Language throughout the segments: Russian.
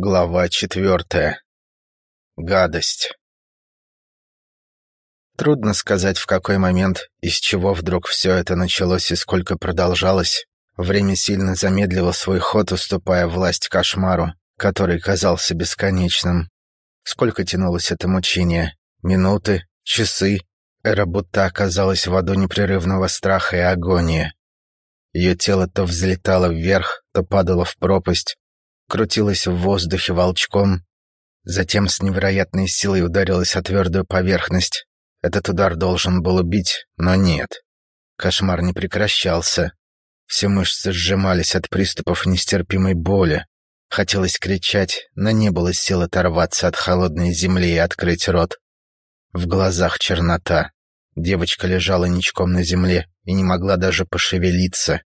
Глава четвертая. Гадость. Трудно сказать, в какой момент, из чего вдруг все это началось и сколько продолжалось. Время сильно замедлило свой ход, уступая власть кошмару, который казался бесконечным. Сколько тянулось это мучение? Минуты? Часы? Эра будто оказалась в аду непрерывного страха и агонии. Ее тело то взлетало вверх, то падало в пропасть, крутилась в воздухе волчком, затем с невероятной силой ударилась о твердую поверхность. Этот удар должен был убить, но нет. Кошмар не прекращался. Все мышцы сжимались от приступов нестерпимой боли. Хотелось кричать, но не было сил оторваться от холодной земли и открыть рот. В глазах чернота. Девочка лежала ничком на земле и не могла даже пошевелиться.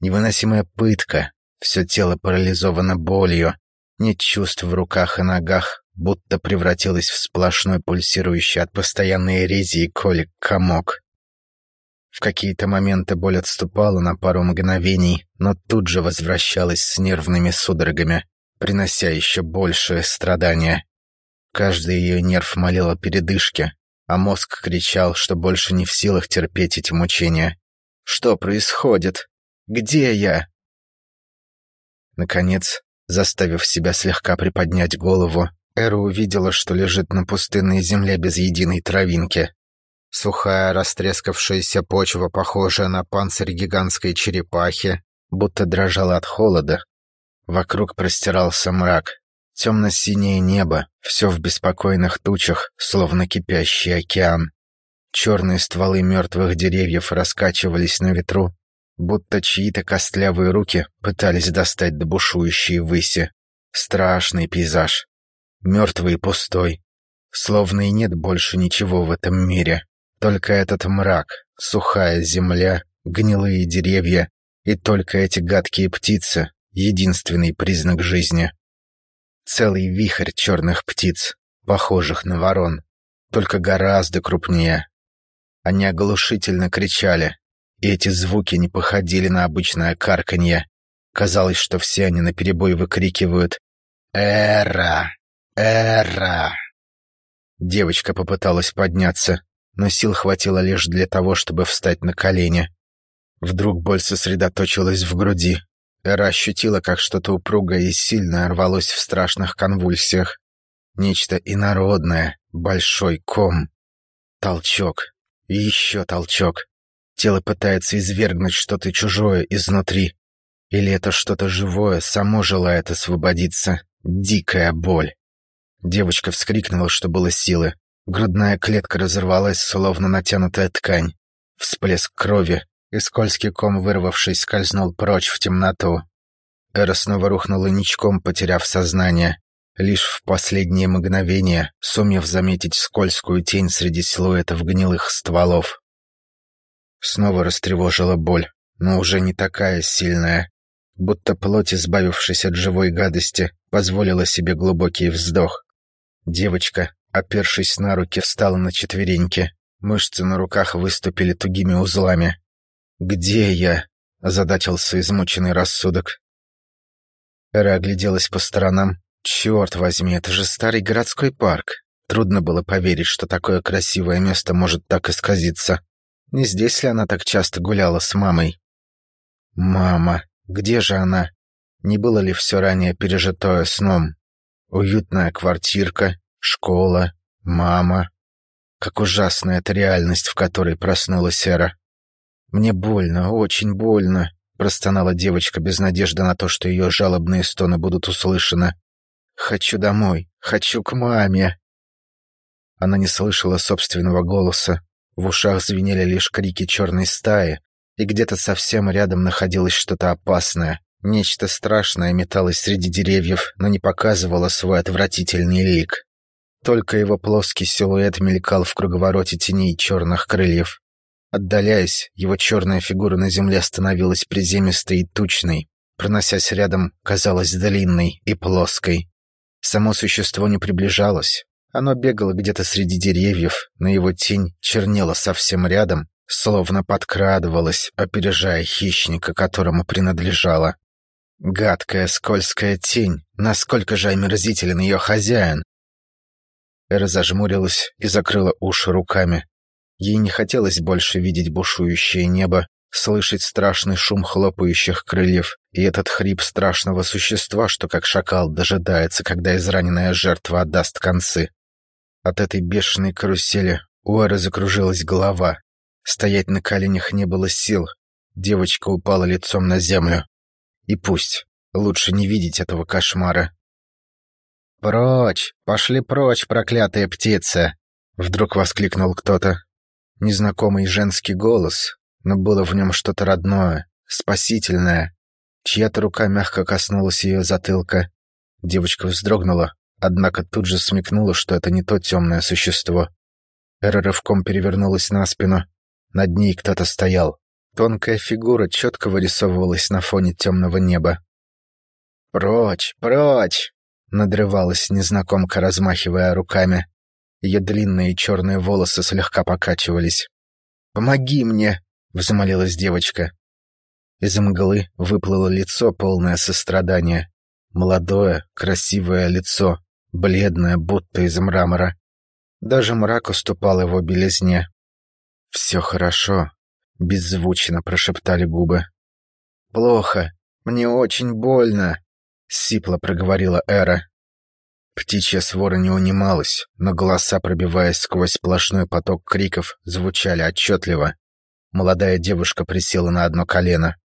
Невыносимая пытка, все тело парализовано болью, нет чувств в руках и ногах, будто превратилось в сплошной пульсирующий от постоянной рези колик комок. В какие-то моменты боль отступала на пару мгновений, но тут же возвращалась с нервными судорогами, принося еще большее страдание. Каждый ее нерв молил о передышке, а мозг кричал, что больше не в силах терпеть эти мучения. «Что происходит? Где я?» Наконец, заставив себя слегка приподнять голову, Эра увидела, что лежит на пустынной земле без единой травинки. Сухая, растрескавшаяся почва, похожая на панцирь гигантской черепахи, будто дрожала от холода. Вокруг простирался мрак, темно-синее небо, все в беспокойных тучах, словно кипящий океан. Черные стволы мертвых деревьев раскачивались на ветру, будто чьи-то костлявые руки пытались достать до бушующей выси. Страшный пейзаж. Мертвый и пустой. Словно и нет больше ничего в этом мире. Только этот мрак, сухая земля, гнилые деревья и только эти гадкие птицы — единственный признак жизни. Целый вихрь черных птиц, похожих на ворон, только гораздо крупнее. Они оглушительно кричали, и эти звуки не походили на обычное карканье. Казалось, что все они наперебой выкрикивают «Эра! Эра!». Девочка попыталась подняться, но сил хватило лишь для того, чтобы встать на колени. Вдруг боль сосредоточилась в груди. Эра ощутила, как что-то упругое и сильное рвалось в страшных конвульсиях. Нечто инородное, большой ком. Толчок. Еще толчок. Тело пытается извергнуть что-то чужое изнутри. Или это что-то живое само желает освободиться. Дикая боль. Девочка вскрикнула, что было силы. Грудная клетка разорвалась, словно натянутая ткань. Всплеск крови, и скользкий ком, вырвавшись, скользнул прочь в темноту. Эра снова рухнула ничком, потеряв сознание. Лишь в последнее мгновение, сумев заметить скользкую тень среди силуэтов гнилых стволов. Снова растревожила боль, но уже не такая сильная. Будто плоть, избавившись от живой гадости, позволила себе глубокий вздох. Девочка, опершись на руки, встала на четвереньки. Мышцы на руках выступили тугими узлами. «Где я?» — озадачился измученный рассудок. Эра огляделась по сторонам. «Черт возьми, это же старый городской парк!» Трудно было поверить, что такое красивое место может так исказиться. Не здесь ли она так часто гуляла с мамой? Мама, где же она? Не было ли все ранее пережитое сном? Уютная квартирка, школа, мама. Как ужасна эта реальность, в которой проснулась Эра. «Мне больно, очень больно», — простонала девочка без надежды на то, что ее жалобные стоны будут услышаны. «Хочу домой, хочу к маме». Она не слышала собственного голоса, в ушах звенели лишь крики черной стаи, и где-то совсем рядом находилось что-то опасное. Нечто страшное металось среди деревьев, но не показывало свой отвратительный лик. Только его плоский силуэт мелькал в круговороте теней черных крыльев. Отдаляясь, его черная фигура на земле становилась приземистой и тучной, проносясь рядом, казалась длинной и плоской. Само существо не приближалось, оно бегало где-то среди деревьев, но его тень чернела совсем рядом, словно подкрадывалась, опережая хищника, которому принадлежала. Гадкая скользкая тень, Насколько же омерзителен ее хозяин!» Эра зажмурилась и закрыла уши руками. Ей не хотелось больше видеть бушующее небо, слышать страшный шум хлопающих крыльев и этот хрип страшного существа, что как шакал дожидается, когда израненная жертва отдаст концы. От этой бешеной карусели у Эры закружилась голова. Стоять на коленях не было сил. Девочка упала лицом на землю. И пусть. Лучше не видеть этого кошмара. «Прочь! Пошли прочь, проклятые птицы!» Вдруг воскликнул кто-то. Незнакомый женский голос, но было в нем что-то родное, спасительное. Чья-то рука мягко коснулась ее затылка. Девочка вздрогнула, однако тут же смекнула, что это не то темное существо. Эра рывком перевернулась на спину. Над ней кто-то стоял. Тонкая фигура четко вырисовывалась на фоне темного неба. «Прочь, прочь!» — надрывалась незнакомка, размахивая руками. Ее длинные черные волосы слегка покачивались. «Помоги мне!» — взмолилась девочка. Из мглы выплыло лицо, полное сострадания. Молодое, красивое лицо, бледное, будто из мрамора. Даже мрак уступал его белизне. «Все хорошо», — беззвучно прошептали губы. «Плохо. Мне очень больно», — сипло проговорила Эра. Птичья свора не унималась, но голоса, пробиваясь сквозь сплошной поток криков, звучали отчетливо. Молодая девушка присела на одно колено.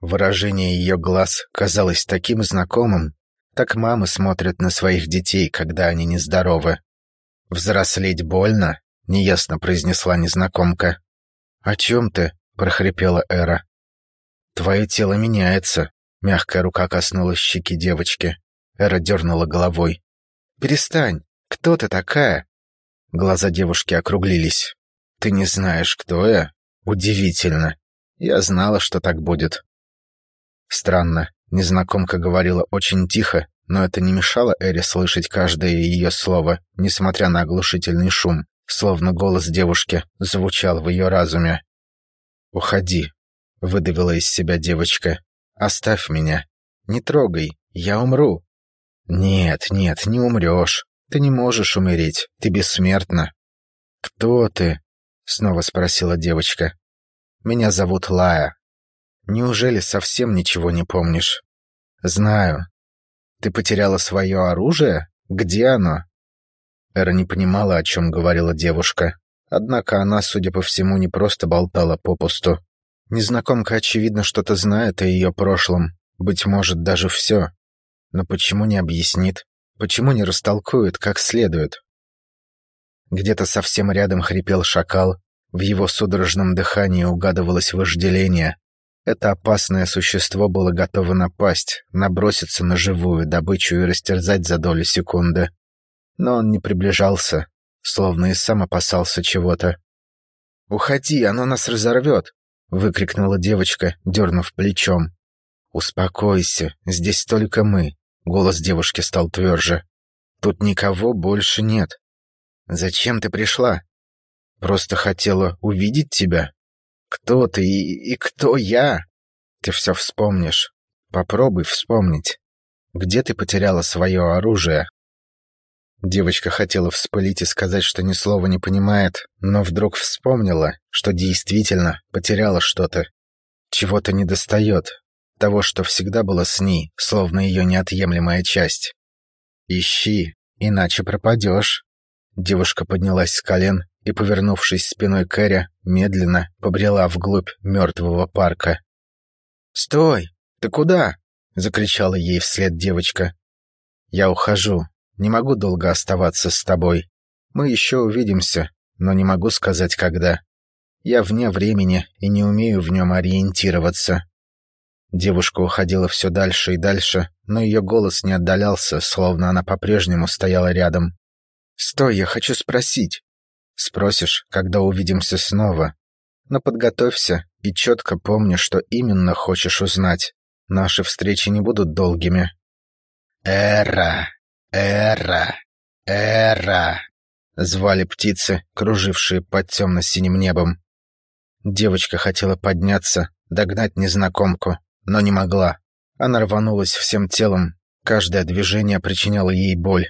Выражение ее глаз казалось таким знакомым, так мамы смотрят на своих детей, когда они нездоровы. «Взрослеть больно?» — неясно произнесла незнакомка. «О чем ты?» — прохрипела Эра. «Твое тело меняется», — мягкая рука коснулась щеки девочки. Эра дернула головой. «Перестань! Кто ты такая?» Глаза девушки округлились. «Ты не знаешь, кто я? Удивительно. Я знала, что так будет». Странно, незнакомка говорила очень тихо, но это не мешало Эре слышать каждое ее слово, несмотря на оглушительный шум, словно голос девушки звучал в ее разуме. «Уходи», — выдавила из себя девочка. «Оставь меня. Не трогай, я умру». «Нет, нет, не умрешь. Ты не можешь умереть, ты бессмертна». «Кто ты?» — снова спросила девочка. «Меня зовут Лая. Неужели совсем ничего не помнишь?» «Знаю, ты потеряла свое оружие? Где оно?» Эра не понимала, о чем говорила девушка. Однако она, судя по всему, не просто болтала попусту. Незнакомка, очевидно, что-то знает о ее прошлом. Быть может, даже все. Но почему не объяснит? Почему не растолкует, как следует? Где-то совсем рядом хрипел шакал. В его судорожном дыхании угадывалось вожделение. Это опасное существо было готово напасть, наброситься на живую добычу и растерзать за долю секунды. Но он не приближался, словно и сам опасался чего-то. «Уходи, оно нас разорвет!» — выкрикнула девочка, дернув плечом. «Успокойся, здесь только мы», — голос девушки стал тверже. «Тут никого больше нет. Зачем ты пришла? Просто хотела увидеть тебя?» Кто ты и, и кто я? Ты все вспомнишь. Попробуй вспомнить. Где ты потеряла свое оружие? Девочка хотела вспылить и сказать, что ни слова не понимает, но вдруг вспомнила, что действительно потеряла что-то. Чего-то недостает. Того, что всегда было с ней, словно ее неотъемлемая часть. «Ищи, иначе пропадешь». Девушка поднялась с колен и, повернувшись спиной к Эре, медленно побрела вглубь мертвого парка. «Стой! Ты куда?» — закричала ей вслед девочка. «Я ухожу. Не могу долго оставаться с тобой. Мы еще увидимся, но не могу сказать, когда. Я вне времени и не умею в нем ориентироваться». Девушка уходила все дальше и дальше, но ее голос не отдалялся, словно она по-прежнему стояла рядом. «Стой, я хочу спросить. Спросишь, когда увидимся снова. Но подготовься и четко помни, что именно хочешь узнать. Наши встречи не будут долгими. «Эра! Эра! Эра!» Звали птицы, кружившие под темно-синим небом. Девочка хотела подняться, догнать незнакомку, но не могла. Она рванулась всем телом, Каждое движение причиняло ей боль.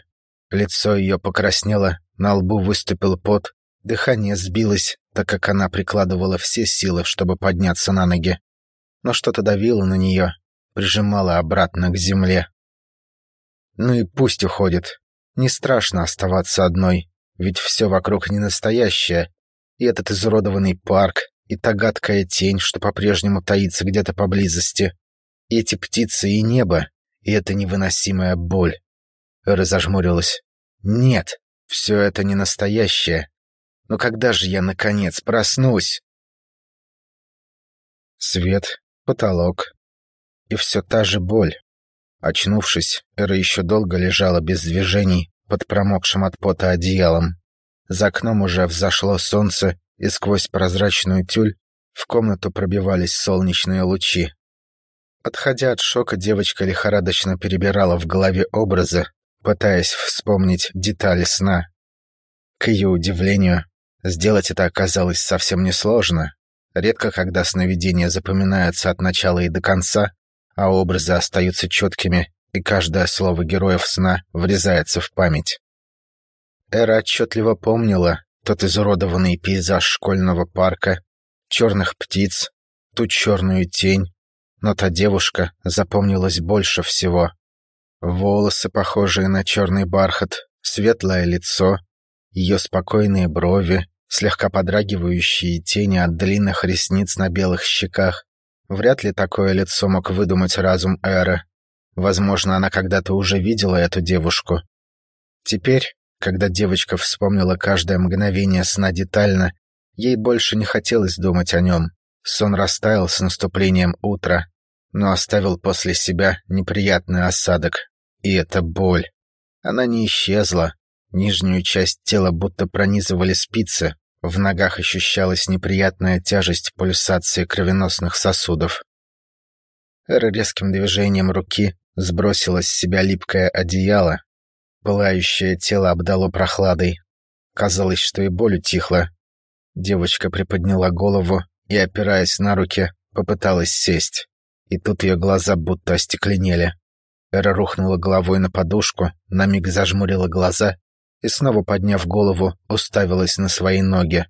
Лицо ее покраснело, на лбу выступил пот, дыхание сбилось, так как она прикладывала все силы, чтобы подняться на ноги. Но что-то давило на нее, прижимало обратно к земле. Ну и пусть уходит. Не страшно оставаться одной, ведь все вокруг не настоящее. И этот изуродованный парк, и та гадкая тень, что по-прежнему таится где-то поблизости. И эти птицы и небо, и эта невыносимая боль. Эра зажмурилась. «Нет, все это не настоящее. Но когда же я, наконец, проснусь?» Свет, потолок и все та же боль. Очнувшись, Эра еще долго лежала без движений под промокшим от пота одеялом. За окном уже взошло солнце, и сквозь прозрачную тюль в комнату пробивались солнечные лучи. Отходя от шока, девочка лихорадочно перебирала в голове образы, пытаясь вспомнить детали сна. К ее удивлению, сделать это оказалось совсем несложно. Редко когда сновидения запоминаются от начала и до конца, а образы остаются четкими, и каждое слово героев сна врезается в память. Эра отчетливо помнила тот изуродованный пейзаж школьного парка, черных птиц, ту черную тень, но та девушка запомнилась больше всего. Волосы, похожие на черный бархат, светлое лицо, ее спокойные брови, слегка подрагивающие тени от длинных ресниц на белых щеках. Вряд ли такое лицо мог выдумать разум Эры. Возможно, она когда-то уже видела эту девушку. Теперь, когда девочка вспомнила каждое мгновение сна детально, ей больше не хотелось думать о нем. Сон растаял с наступлением утра, но оставил после себя неприятный осадок. И это боль. Она не исчезла. Нижнюю часть тела будто пронизывали спицы. В ногах ощущалась неприятная тяжесть пульсации кровеносных сосудов. Эра резким движением руки сбросила с себя липкое одеяло. Пылающее тело обдало прохладой. Казалось, что и боль утихла. Девочка приподняла голову и, опираясь на руки, попыталась сесть. И тут ее глаза будто остекленели. Эра рухнула головой на подушку, на миг зажмурила глаза и, снова подняв голову, уставилась на свои ноги.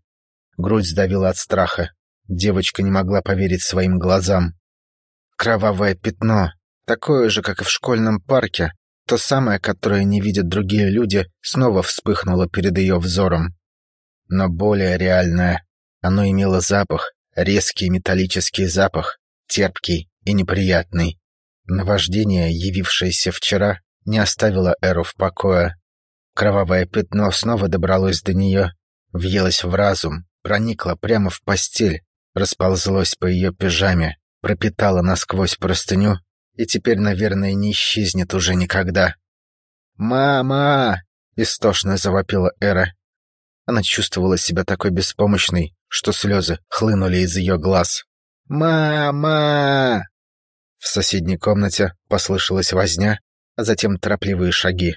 Грудь сдавила от страха. Девочка не могла поверить своим глазам. Кровавое пятно, такое же, как и в школьном парке, то самое, которое не видят другие люди, снова вспыхнуло перед ее взором. Но более реальное. Оно имело запах, резкий металлический запах, терпкий и неприятный. Наваждение, явившееся вчера, не оставило Эру в покое. Кровавое пятно снова добралось до нее, въелось в разум, проникло прямо в постель, расползлось по ее пижаме, пропитало насквозь простыню и теперь, наверное, не исчезнет уже никогда. «Мама!» — истошно завопила Эра. Она чувствовала себя такой беспомощной, что слезы хлынули из ее глаз. «Мама!» В соседней комнате послышалась возня, а затем торопливые шаги.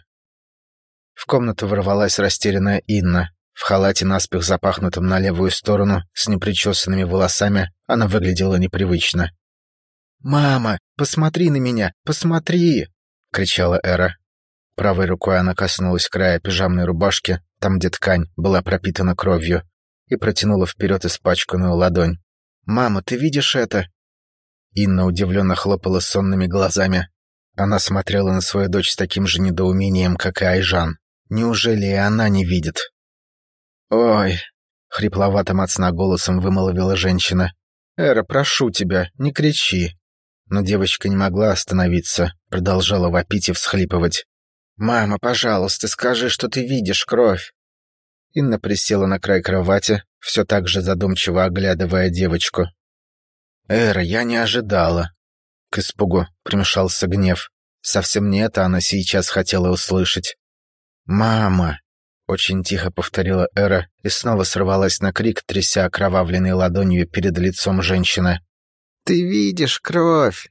В комнату ворвалась растерянная Инна. В халате, наспех запахнутом на левую сторону, с непричесанными волосами, она выглядела непривычно. «Мама, посмотри на меня, посмотри!» — кричала Эра. Правой рукой она коснулась края пижамной рубашки, там, где ткань была пропитана кровью, и протянула вперед испачканную ладонь. «Мама, ты видишь это?» Инна удивленно хлопала сонными глазами. Она смотрела на свою дочь с таким же недоумением, как и Айжан. Неужели и она не видит? «Ой!» — хрипловатым от сна голосом вымолвила женщина. «Эра, прошу тебя, не кричи!» Но девочка не могла остановиться, продолжала вопить и всхлипывать. «Мама, пожалуйста, скажи, что ты видишь кровь!» Инна присела на край кровати, все так же задумчиво оглядывая девочку. «Эра, я не ожидала». К испугу примешался гнев. Совсем не это она сейчас хотела услышать. «Мама!» — очень тихо повторила Эра и снова сорвалась на крик, тряся окровавленной ладонью перед лицом женщины. «Ты видишь кровь!»